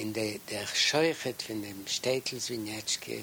in der, der Scheuchet von dem Städtel Swinetschke,